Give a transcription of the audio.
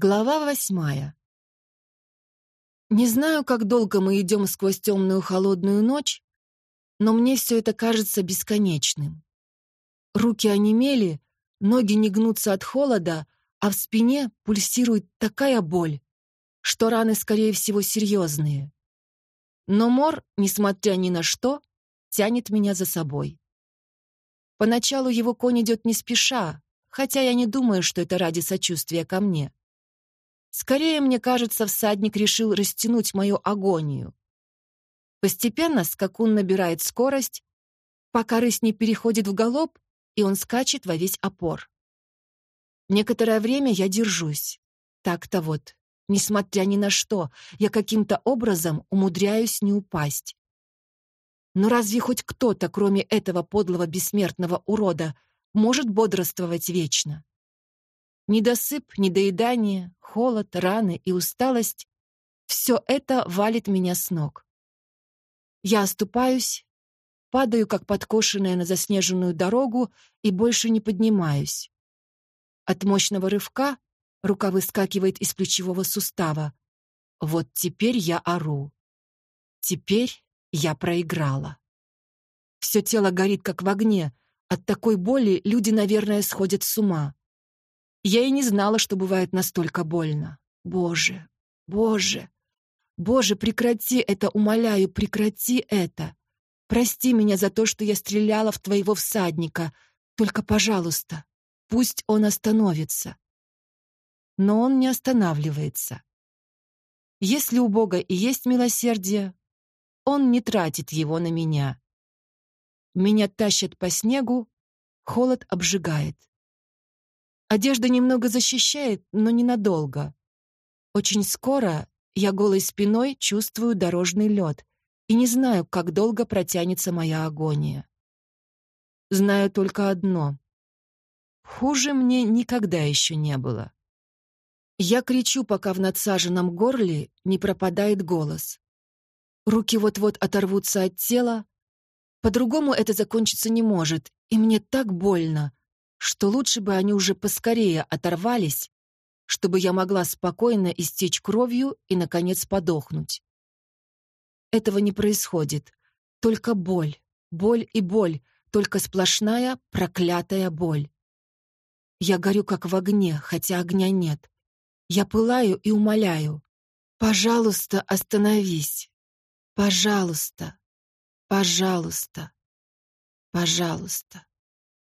Глава восьмая. Не знаю, как долго мы идем сквозь темную холодную ночь, но мне все это кажется бесконечным. Руки онемели, ноги не гнутся от холода, а в спине пульсирует такая боль, что раны, скорее всего, серьезные. Но мор, несмотря ни на что, тянет меня за собой. Поначалу его конь идет не спеша, хотя я не думаю, что это ради сочувствия ко мне. Скорее, мне кажется, всадник решил растянуть мою агонию. Постепенно скакун набирает скорость, пока рысь не переходит в галоп, и он скачет во весь опор. Некоторое время я держусь. Так-то вот, несмотря ни на что, я каким-то образом умудряюсь не упасть. Но разве хоть кто-то, кроме этого подлого бессмертного урода, может бодрствовать вечно? Недосып, недоедание, холод, раны и усталость — все это валит меня с ног. Я оступаюсь, падаю, как подкошенная на заснеженную дорогу, и больше не поднимаюсь. От мощного рывка рука выскакивает из плечевого сустава. Вот теперь я ору. Теперь я проиграла. Все тело горит, как в огне. От такой боли люди, наверное, сходят с ума. Я и не знала, что бывает настолько больно. Боже, Боже, Боже, прекрати это, умоляю, прекрати это. Прости меня за то, что я стреляла в твоего всадника. Только, пожалуйста, пусть он остановится. Но он не останавливается. Если у Бога и есть милосердие, он не тратит его на меня. Меня тащат по снегу, холод обжигает. Одежда немного защищает, но ненадолго. Очень скоро я голой спиной чувствую дорожный лед и не знаю, как долго протянется моя агония. Знаю только одно. Хуже мне никогда еще не было. Я кричу, пока в надсаженном горле не пропадает голос. Руки вот-вот оторвутся от тела. По-другому это закончиться не может, и мне так больно, что лучше бы они уже поскорее оторвались, чтобы я могла спокойно истечь кровью и, наконец, подохнуть. Этого не происходит. Только боль, боль и боль, только сплошная проклятая боль. Я горю как в огне, хотя огня нет. Я пылаю и умоляю. «Пожалуйста, остановись. Пожалуйста, пожалуйста, пожалуйста».